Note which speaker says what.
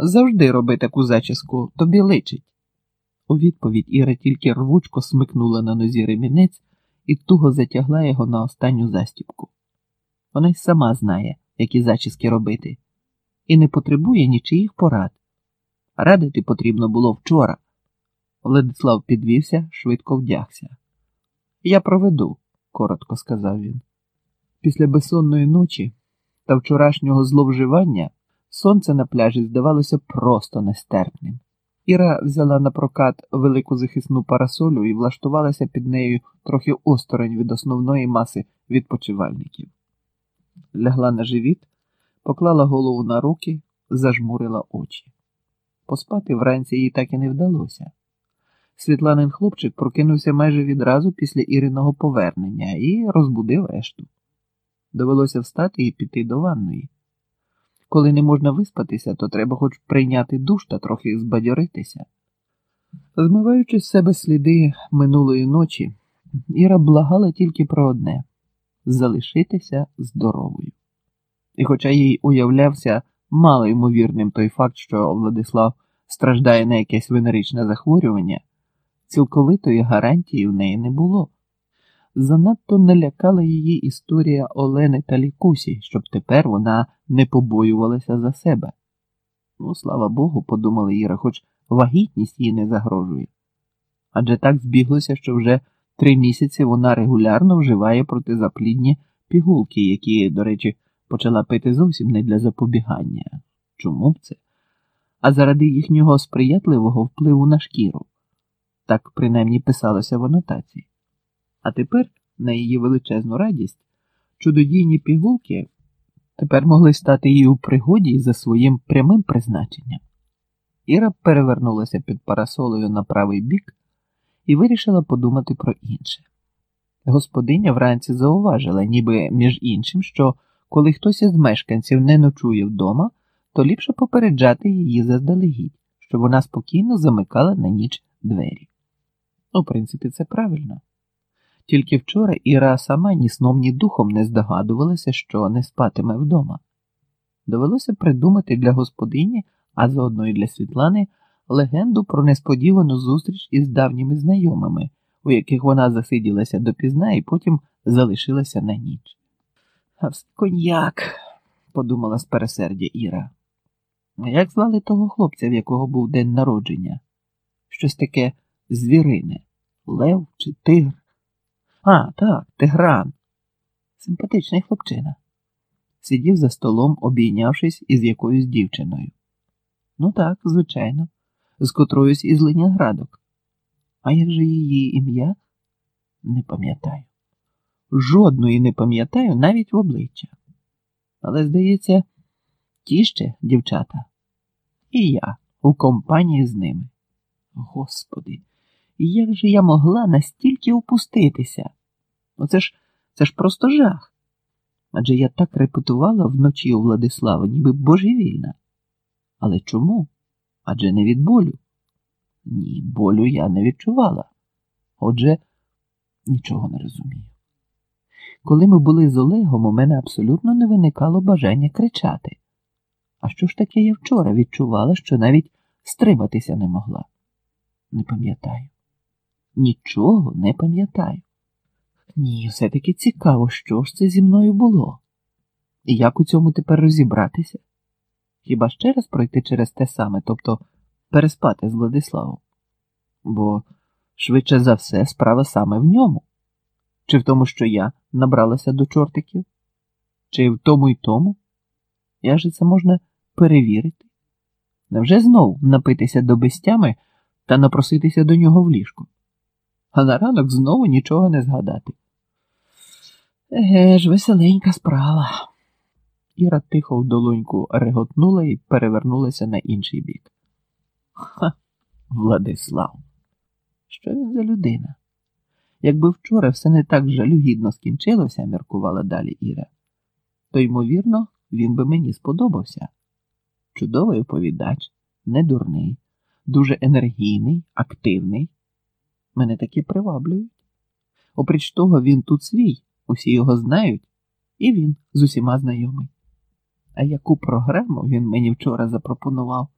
Speaker 1: Завжди роби таку зачіску, тобі личить. У відповідь Іра тільки рвучко смикнула на нозі ремінець і туго затягла його на останню застібку. Вона й сама знає, які зачіски робити, і не потребує нічиїх порад. Радити потрібно було вчора. Владислав підвівся, швидко вдягся. Я проведу, коротко сказав він. Після безсонної ночі та вчорашнього зловживання сонце на пляжі здавалося просто нестерпним. Іра взяла на прокат велику захисну парасолю і влаштувалася під нею трохи осторонь від основної маси відпочивальників. Лягла на живіт, поклала голову на руки, зажмурила очі. Поспати вранці їй так і не вдалося. Світланин хлопчик прокинувся майже відразу після Іриного повернення і розбудив решту. Довелося встати і піти до ванної. Коли не можна виспатися, то треба хоч прийняти душ та трохи збадьоритися. Змиваючи з себе сліди минулої ночі, Іра благала тільки про одне залишитися здоровою. І, хоча їй уявлявся мало ймовірним той факт, що Владислав страждає на якесь венеричне захворювання, цілковитої гарантії в неї не було. Занадто налякала її історія Олени та Лікусі, щоб тепер вона не побоювалася за себе. Ну, слава Богу, подумала Іра, хоч вагітність їй не загрожує. Адже так збіглося, що вже три місяці вона регулярно вживає протизаплідні пігулки, які, до речі, почала пити зовсім не для запобігання. Чому б це? А заради їхнього сприятливого впливу на шкіру. Так принаймні писалося в анотації. А тепер, на її величезну радість, чудодійні пігулки тепер могли стати їй у пригоді за своїм прямим призначенням. Іра перевернулася під парасолою на правий бік і вирішила подумати про інше. Господиня вранці зауважила, ніби між іншим, що коли хтось із мешканців не ночує вдома, то ліпше попереджати її заздалегідь, щоб вона спокійно замикала на ніч двері. У принципі, це правильно. Тільки вчора Іра сама ні сном, ні духом не здогадувалася, що не спатиме вдома. Довелося придумати для господині, а заодно і для Світлани, легенду про несподівану зустріч із давніми знайомими, у яких вона засиділася допізна і потім залишилася на ніч. Коньяк, подумала з пересердя Іра. Як звали того хлопця, в якого був день народження? Щось таке звірине, лев чи тигр? А, так, Тигран. Симпатичний хлопчина. Сидів за столом, обійнявшись із якоюсь дівчиною. Ну так, звичайно, з котроюсь із Ленінградок. А як же її ім'я? Не пам'ятаю. Жодної не пам'ятаю навіть в обличчя. Але, здається, ті ще дівчата. І я у компанії з ними. Господи, як же я могла настільки опуститися? Оце ж це ж просто жах. Адже я так репетувала вночі у Владислава, ніби божевільна. Але чому? Адже не від болю. Ні, болю я не відчувала. Отже, нічого не розумію. Коли ми були з Олегом, у мене абсолютно не виникало бажання кричати. А що ж таке я вчора відчувала, що навіть стриматися не могла? Не пам'ятаю. Нічого не пам'ятаю. Ні, все-таки цікаво, що ж це зі мною було. І як у цьому тепер розібратися? Хіба ще раз пройти через те саме, тобто переспати з Владиславом? Бо, швидше за все, справа саме в ньому. Чи в тому, що я набралася до чортиків? Чи в тому й тому? Як же це можна перевірити? Невже знов напитися до безтями та напроситися до нього в ліжку? А на ранок знову нічого не згадати. Еге ж, веселенька справа. Іра тихо в долоньку реготнула і перевернулася на інший бік. Ха, Владислав, що він за людина? Якби вчора все не так жалюгідно скінчилося, міркувала далі Іра, то, ймовірно, він би мені сподобався. Чудовий оповідач, недурний, дуже енергійний, активний. Мене таки приваблюють. Опріч того, він тут свій, усі його знають, і він з усіма знайомий. А яку програму він мені вчора запропонував?